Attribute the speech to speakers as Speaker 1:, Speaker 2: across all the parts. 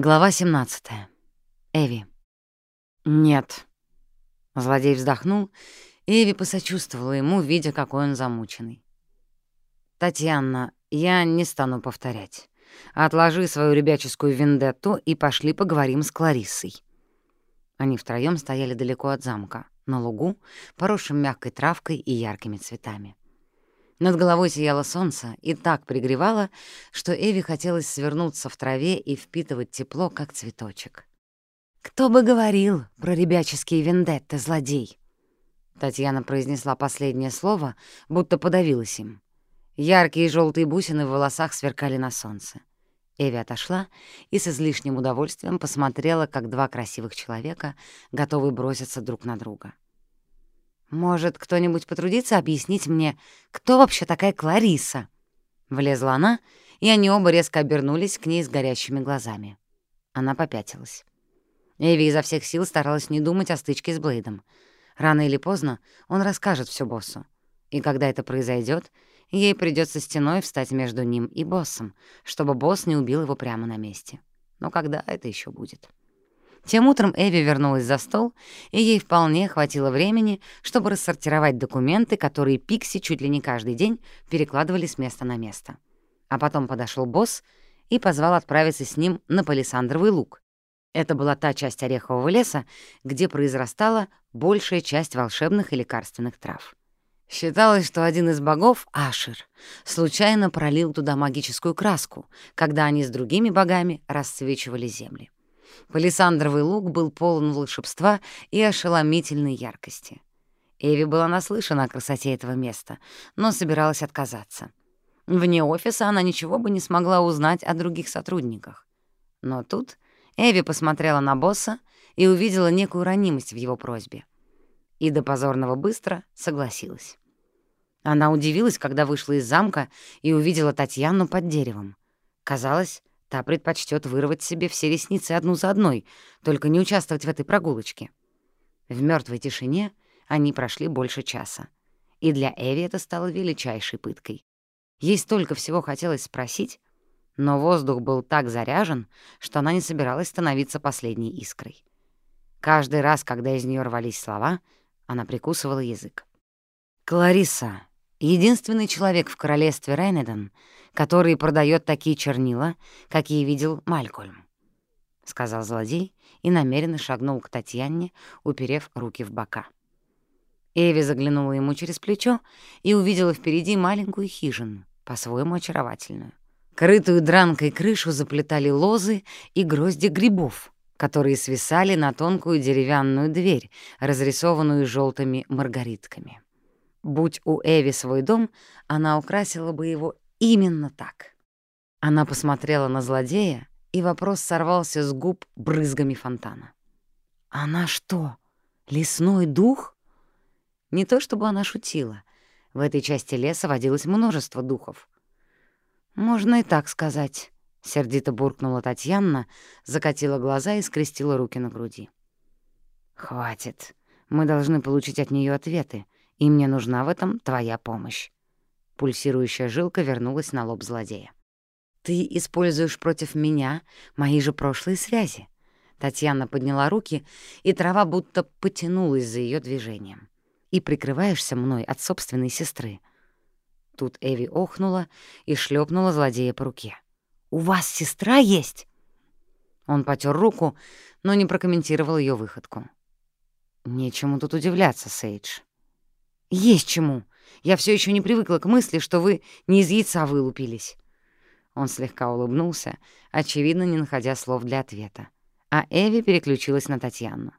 Speaker 1: Глава 17. Эви. «Нет». Злодей вздохнул, и Эви посочувствовала ему, видя, какой он замученный. «Татьяна, я не стану повторять. Отложи свою ребяческую вендетту и пошли поговорим с Клариссой». Они втроём стояли далеко от замка, на лугу, поросшем мягкой травкой и яркими цветами. Над головой сияло солнце и так пригревало, что Эви хотелось свернуться в траве и впитывать тепло, как цветочек. «Кто бы говорил про ребяческие вендетты, злодей?» Татьяна произнесла последнее слово, будто подавилась им. Яркие желтые бусины в волосах сверкали на солнце. Эви отошла и с излишним удовольствием посмотрела, как два красивых человека готовы броситься друг на друга. «Может, кто-нибудь потрудится объяснить мне, кто вообще такая Клариса?» Влезла она, и они оба резко обернулись к ней с горящими глазами. Она попятилась. Эви изо всех сил старалась не думать о стычке с Блейдом. Рано или поздно он расскажет все боссу. И когда это произойдет, ей придется стеной встать между ним и боссом, чтобы босс не убил его прямо на месте. Но когда это еще будет? Тем утром Эви вернулась за стол, и ей вполне хватило времени, чтобы рассортировать документы, которые Пикси чуть ли не каждый день перекладывали с места на место. А потом подошел босс и позвал отправиться с ним на палисандровый луг. Это была та часть орехового леса, где произрастала большая часть волшебных и лекарственных трав. Считалось, что один из богов, Ашер, случайно пролил туда магическую краску, когда они с другими богами расцвечивали земли. Палисандровый луг был полон волшебства и ошеломительной яркости. Эви была наслышана о красоте этого места, но собиралась отказаться. Вне офиса она ничего бы не смогла узнать о других сотрудниках. Но тут Эви посмотрела на босса и увидела некую ранимость в его просьбе. И до позорного быстро согласилась. Она удивилась, когда вышла из замка и увидела Татьяну под деревом. Казалось, Та предпочтет вырвать себе все ресницы одну за одной, только не участвовать в этой прогулочке. В мертвой тишине они прошли больше часа. И для Эви это стало величайшей пыткой. Ей столько всего хотелось спросить, но воздух был так заряжен, что она не собиралась становиться последней искрой. Каждый раз, когда из нее рвались слова, она прикусывала язык. «Клариса, единственный человек в королевстве Рейнеден, который продает такие чернила, какие видел Малькольм», — сказал злодей и намеренно шагнул к Татьяне, уперев руки в бока. Эви заглянула ему через плечо и увидела впереди маленькую хижину, по-своему очаровательную. Крытую дранкой крышу заплетали лозы и грозди грибов, которые свисали на тонкую деревянную дверь, разрисованную желтыми маргаритками. Будь у Эви свой дом, она украсила бы его именно так. Она посмотрела на злодея, и вопрос сорвался с губ брызгами фонтана. «Она что, лесной дух?» Не то чтобы она шутила. В этой части леса водилось множество духов. «Можно и так сказать», — сердито буркнула Татьяна, закатила глаза и скрестила руки на груди. «Хватит. Мы должны получить от нее ответы и мне нужна в этом твоя помощь». Пульсирующая жилка вернулась на лоб злодея. «Ты используешь против меня мои же прошлые связи». Татьяна подняла руки, и трава будто потянулась за ее движением. «И прикрываешься мной от собственной сестры». Тут Эви охнула и шлепнула злодея по руке. «У вас сестра есть?» Он потер руку, но не прокомментировал ее выходку. «Нечему тут удивляться, Сейдж. «Есть чему. Я все еще не привыкла к мысли, что вы не из яйца вылупились». Он слегка улыбнулся, очевидно, не находя слов для ответа. А Эви переключилась на Татьяну.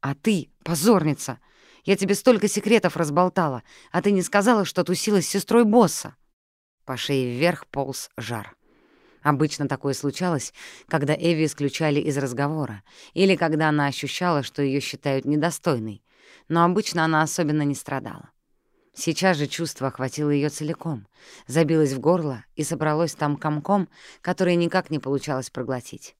Speaker 1: «А ты, позорница! Я тебе столько секретов разболтала, а ты не сказала, что тусила с сестрой босса!» По шее вверх полз жар. Обычно такое случалось, когда Эви исключали из разговора или когда она ощущала, что ее считают недостойной, но обычно она особенно не страдала. Сейчас же чувство охватило ее целиком, забилось в горло и собралось там комком, который никак не получалось проглотить.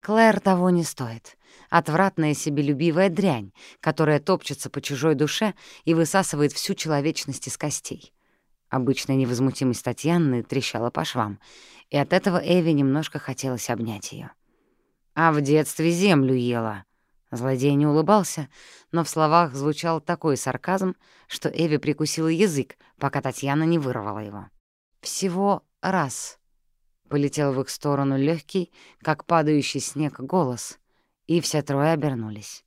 Speaker 1: Клэр того не стоит. Отвратная себелюбивая дрянь, которая топчется по чужой душе и высасывает всю человечность из костей. Обычная невозмутимость Татьяны трещала по швам, и от этого Эви немножко хотелось обнять ее. а в детстве землю ела». Злодей не улыбался, но в словах звучал такой сарказм, что Эви прикусила язык, пока Татьяна не вырвала его. «Всего раз», — полетел в их сторону легкий, как падающий снег, голос, и все трое обернулись.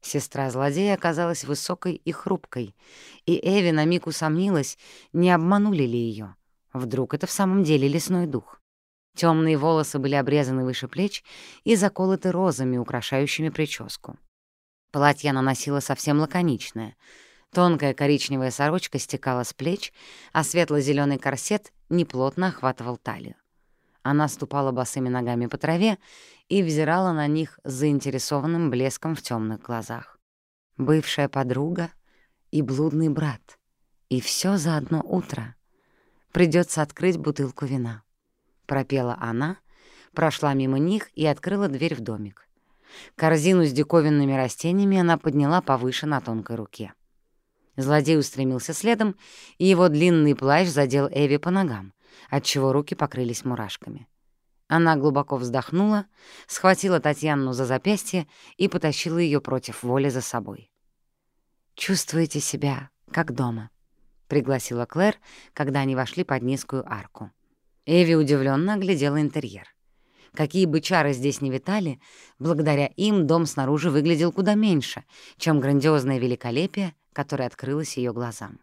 Speaker 1: Сестра злодея оказалась высокой и хрупкой, и Эви на миг усомнилась, не обманули ли ее. Вдруг это в самом деле лесной дух. Темные волосы были обрезаны выше плеч и заколоты розами, украшающими прическу. Платье она носила совсем лаконичное. Тонкая коричневая сорочка стекала с плеч, а светло зеленый корсет неплотно охватывал талию. Она ступала босыми ногами по траве и взирала на них с заинтересованным блеском в темных глазах. Бывшая подруга и блудный брат. И все за одно утро. Придется открыть бутылку вина. Пропела она, прошла мимо них и открыла дверь в домик. Корзину с диковинными растениями она подняла повыше на тонкой руке. Злодей устремился следом, и его длинный плащ задел Эви по ногам, отчего руки покрылись мурашками. Она глубоко вздохнула, схватила Татьяну за запястье и потащила ее против воли за собой. «Чувствуете себя как дома», — пригласила Клэр, когда они вошли под низкую арку. Эви удивленно оглядела интерьер. Какие бы чары здесь ни витали, благодаря им дом снаружи выглядел куда меньше, чем грандиозное великолепие, которое открылось ее глазам.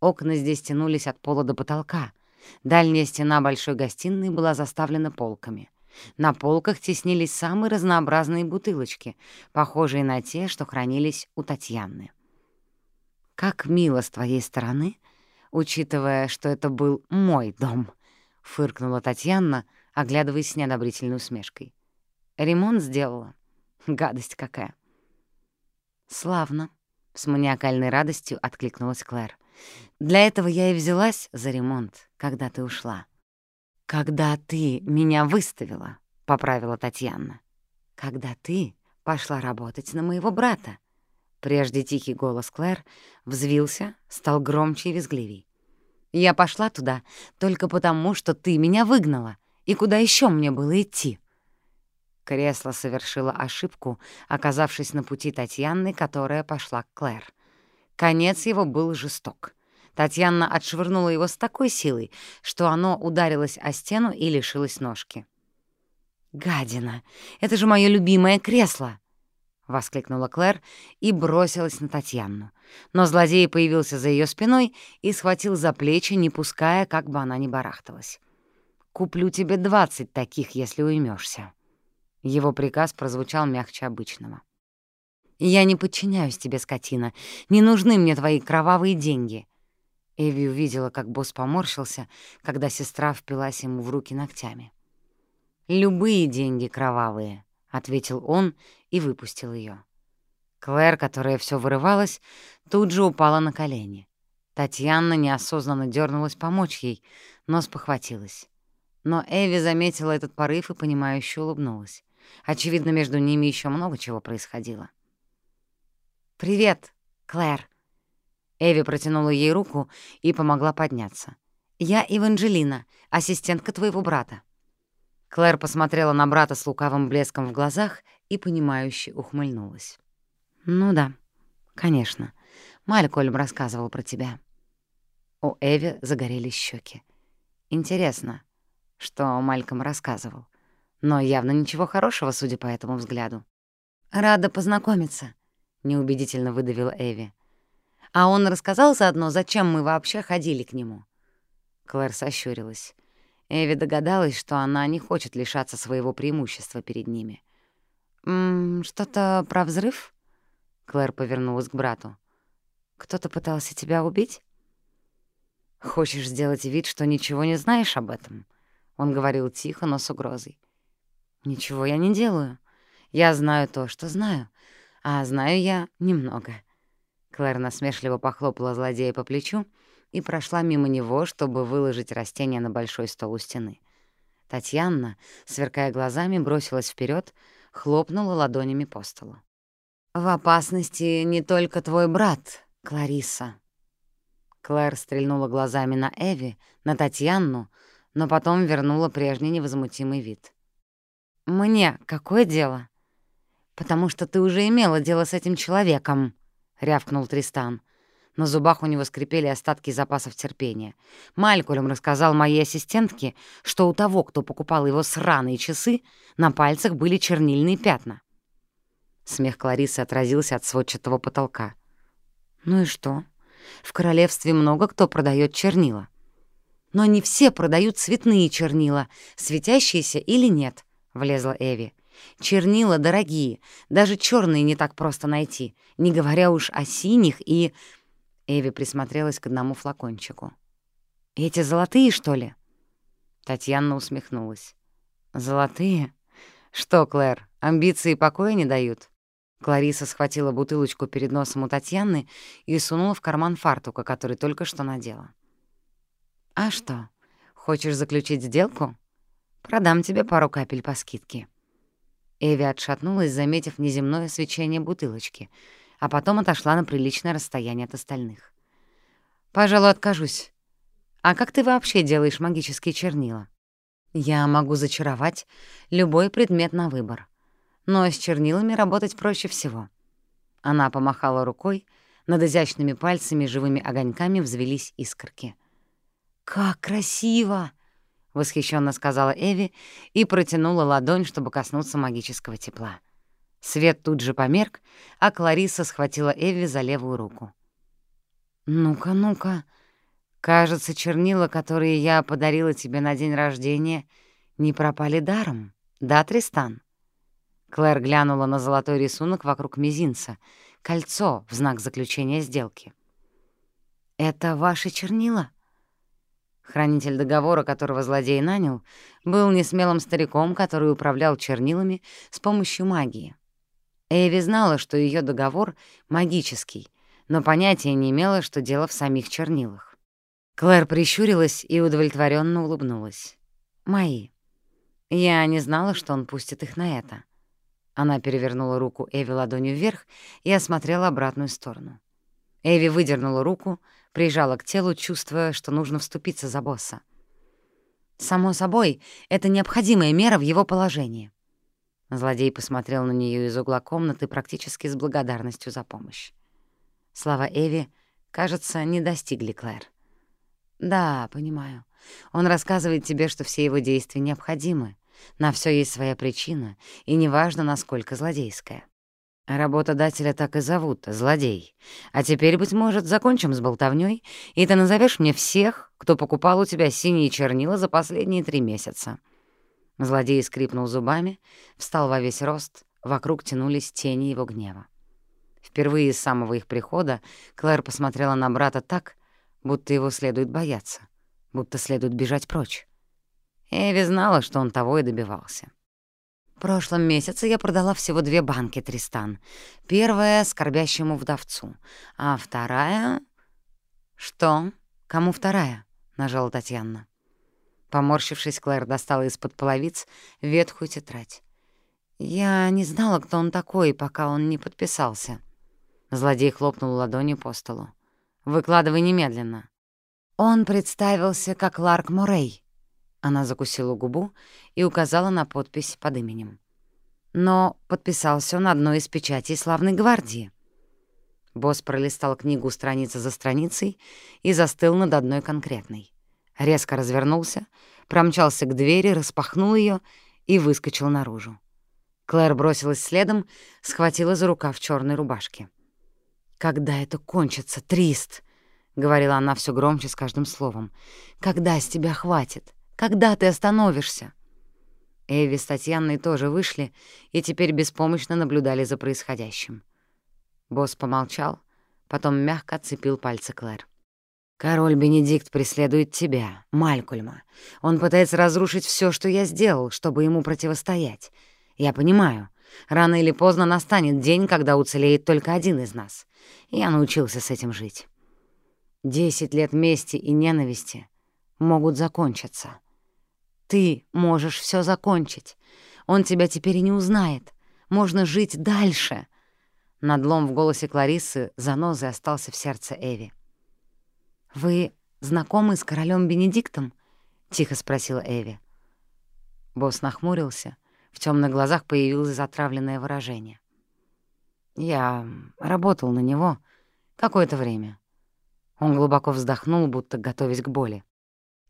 Speaker 1: Окна здесь тянулись от пола до потолка. Дальняя стена большой гостиной была заставлена полками. На полках теснились самые разнообразные бутылочки, похожие на те, что хранились у Татьяны. «Как мило с твоей стороны, учитывая, что это был мой дом», — фыркнула Татьяна, оглядываясь с неодобрительной усмешкой. «Ремонт сделала. Гадость какая!» «Славно», — с маниакальной радостью откликнулась Клэр. «Для этого я и взялась за ремонт, когда ты ушла». «Когда ты меня выставила», — поправила Татьяна. «Когда ты пошла работать на моего брата». Прежде тихий голос Клэр взвился, стал громче и визгливей. «Я пошла туда только потому, что ты меня выгнала. И куда еще мне было идти?» Кресло совершило ошибку, оказавшись на пути Татьяны, которая пошла к Клэр. Конец его был жесток. Татьяна отшвырнула его с такой силой, что оно ударилось о стену и лишилось ножки. «Гадина! Это же мое любимое кресло!» — воскликнула Клэр и бросилась на Татьяну. Но злодей появился за ее спиной и схватил за плечи, не пуская, как бы она ни барахталась. «Куплю тебе двадцать таких, если уймешься. Его приказ прозвучал мягче обычного. «Я не подчиняюсь тебе, скотина. Не нужны мне твои кровавые деньги». Эви увидела, как босс поморщился, когда сестра впилась ему в руки ногтями. «Любые деньги кровавые», — ответил он и выпустил ее. Клэр, которая все вырывалась, тут же упала на колени. Татьяна неосознанно дернулась помочь ей, но спохватилась. Но Эви заметила этот порыв и, понимающе улыбнулась. Очевидно, между ними еще много чего происходило. «Привет, Клэр!» Эви протянула ей руку и помогла подняться. «Я Эванжелина, ассистентка твоего брата». Клэр посмотрела на брата с лукавым блеском в глазах и, понимающе ухмыльнулась. «Ну да, конечно. Малькольм рассказывал про тебя». У Эви загорелись щеки. «Интересно, что Мальком рассказывал. Но явно ничего хорошего, судя по этому взгляду. «Рада познакомиться», — неубедительно выдавила Эви. «А он рассказал заодно, зачем мы вообще ходили к нему?» Клэр сощурилась. Эви догадалась, что она не хочет лишаться своего преимущества перед ними. «М «Что-то про взрыв?» Клэр повернулась к брату. «Кто-то пытался тебя убить?» «Хочешь сделать вид, что ничего не знаешь об этом?» Он говорил тихо, но с угрозой. «Ничего я не делаю. Я знаю то, что знаю. А знаю я немного». Клэр насмешливо похлопала злодея по плечу и прошла мимо него, чтобы выложить растение на большой стол у стены. Татьяна, сверкая глазами, бросилась вперед, хлопнула ладонями по столу. «В опасности не только твой брат, Клариса». Клэр стрельнула глазами на Эви, на Татьяну, но потом вернула прежний невозмутимый вид. Мне какое дело? Потому что ты уже имела дело с этим человеком, рявкнул Тристан. На зубах у него скрипели остатки запасов терпения. Малькольм рассказал моей ассистентке, что у того, кто покупал его сраные часы, на пальцах были чернильные пятна. Смех Кларисы отразился от сводчатого потолка. «Ну и что? В королевстве много кто продает чернила. Но не все продают цветные чернила, светящиеся или нет», — влезла Эви. «Чернила дорогие, даже черные не так просто найти, не говоря уж о синих и...» Эви присмотрелась к одному флакончику. «Эти золотые, что ли?» Татьяна усмехнулась. «Золотые? Что, Клэр, амбиции покоя не дают?» Клариса схватила бутылочку перед носом у Татьяны и сунула в карман фартука, который только что надела. «А что, хочешь заключить сделку? Продам тебе пару капель по скидке». Эви отшатнулась, заметив неземное свечение бутылочки, а потом отошла на приличное расстояние от остальных. «Пожалуй, откажусь. А как ты вообще делаешь магические чернила?» «Я могу зачаровать любой предмет на выбор но с чернилами работать проще всего. Она помахала рукой, над изящными пальцами живыми огоньками взвелись искорки. «Как красиво!» — восхищенно сказала Эви и протянула ладонь, чтобы коснуться магического тепла. Свет тут же померк, а Клариса схватила Эви за левую руку. «Ну-ка, ну-ка, кажется, чернила, которые я подарила тебе на день рождения, не пропали даром, да, Тристан?» Клэр глянула на золотой рисунок вокруг мизинца, кольцо в знак заключения сделки. «Это ваши чернила?» Хранитель договора, которого злодей нанял, был несмелым стариком, который управлял чернилами с помощью магии. Эви знала, что ее договор магический, но понятия не имела, что дело в самих чернилах. Клэр прищурилась и удовлетворенно улыбнулась. «Мои. Я не знала, что он пустит их на это. Она перевернула руку Эви ладонью вверх и осмотрела обратную сторону. Эви выдернула руку, прижала к телу, чувствуя, что нужно вступиться за босса. «Само собой, это необходимая мера в его положении». Злодей посмотрел на нее из угла комнаты практически с благодарностью за помощь. Слова Эви, кажется, не достигли Клэр. «Да, понимаю. Он рассказывает тебе, что все его действия необходимы, на все есть своя причина, и неважно, насколько злодейская. Работодателя так и зовут — злодей. А теперь, быть может, закончим с болтовнёй, и ты назовешь мне всех, кто покупал у тебя синие чернила за последние три месяца». Злодей скрипнул зубами, встал во весь рост, вокруг тянулись тени его гнева. Впервые с самого их прихода Клэр посмотрела на брата так, будто его следует бояться, будто следует бежать прочь. Эви знала, что он того и добивался. В прошлом месяце я продала всего две банки, Тристан. Первая — скорбящему вдовцу, а вторая... «Что? Кому вторая?» — нажала Татьяна. Поморщившись, Клэр достала из-под половиц ветхую тетрадь. «Я не знала, кто он такой, пока он не подписался». Злодей хлопнул ладонью по столу. «Выкладывай немедленно». Он представился как Ларк Морей. Она закусила губу и указала на подпись под именем. Но подписался он одной из печатей славной гвардии. Босс пролистал книгу страница за страницей и застыл над одной конкретной. Резко развернулся, промчался к двери, распахнул ее и выскочил наружу. Клэр бросилась следом, схватила за рукав черной рубашки. «Когда это кончится, Трист?» — говорила она все громче с каждым словом. «Когда с тебя хватит?» Когда ты остановишься?» Эви с Татьяной тоже вышли и теперь беспомощно наблюдали за происходящим. Босс помолчал, потом мягко отцепил пальцы Клэр. «Король Бенедикт преследует тебя, Малькульма. Он пытается разрушить все, что я сделал, чтобы ему противостоять. Я понимаю, рано или поздно настанет день, когда уцелеет только один из нас. Я научился с этим жить. Десять лет мести и ненависти могут закончиться. Ты можешь все закончить. Он тебя теперь и не узнает. Можно жить дальше. Надлом в голосе Кларисы занозой остался в сердце Эви. «Вы знакомы с королем Бенедиктом?» — тихо спросила Эви. Босс нахмурился, В темных глазах появилось затравленное выражение. «Я работал на него какое-то время». Он глубоко вздохнул, будто готовясь к боли.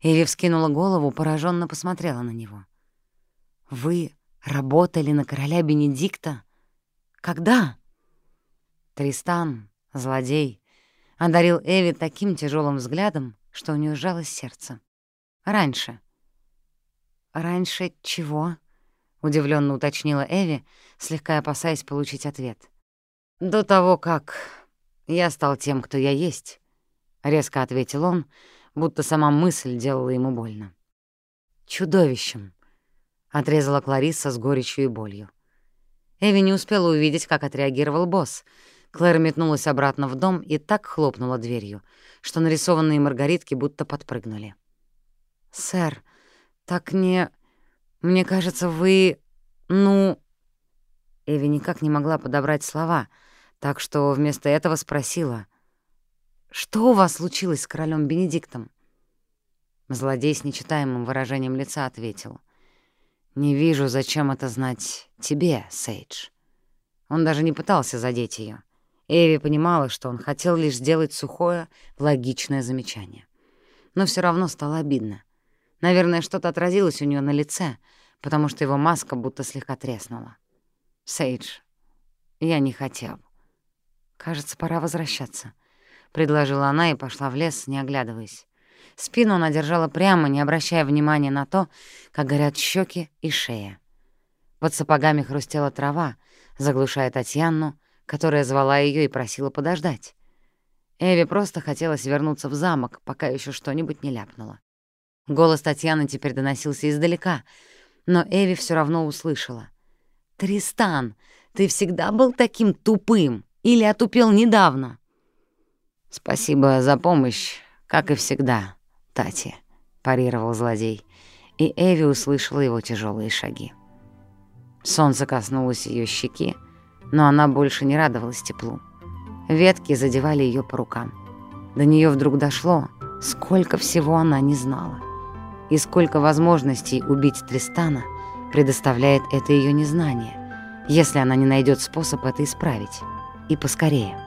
Speaker 1: Эви вскинула голову, пораженно посмотрела на него. «Вы работали на короля Бенедикта? Когда?» Тристан, злодей, одарил Эви таким тяжелым взглядом, что у нее сжалось сердце. «Раньше». «Раньше чего?» — удивленно уточнила Эви, слегка опасаясь получить ответ. «До того, как я стал тем, кто я есть», — резко ответил он, будто сама мысль делала ему больно. «Чудовищем», — отрезала Клариса с горечью и болью. Эви не успела увидеть, как отреагировал босс. Клэр метнулась обратно в дом и так хлопнула дверью, что нарисованные маргаритки будто подпрыгнули. «Сэр, так не... Мне кажется, вы... Ну...» Эви никак не могла подобрать слова, так что вместо этого спросила. «Что у вас случилось с королем Бенедиктом?» Злодей с нечитаемым выражением лица ответил. «Не вижу, зачем это знать тебе, Сейдж». Он даже не пытался задеть ее. Эви понимала, что он хотел лишь сделать сухое, логичное замечание. Но все равно стало обидно. Наверное, что-то отразилось у нее на лице, потому что его маска будто слегка треснула. «Сейдж, я не хотел. Кажется, пора возвращаться», — предложила она и пошла в лес, не оглядываясь. Спину она держала прямо, не обращая внимания на то, как горят щеки и шея. Под сапогами хрустела трава, заглушая Татьяну, которая звала ее и просила подождать. Эви просто хотелось вернуться в замок, пока еще что-нибудь не ляпнула. Голос Татьяны теперь доносился издалека, но Эви все равно услышала. «Тристан, ты всегда был таким тупым или отупел недавно?» «Спасибо за помощь, как и всегда, Тати», — парировал злодей, и Эви услышала его тяжелые шаги. Солнце коснулось ее щеки, но она больше не радовалась теплу. Ветки задевали ее по рукам. До нее вдруг дошло, сколько всего она не знала. И сколько возможностей убить Тристана предоставляет это ее незнание, если она не найдет способ это исправить. И поскорее.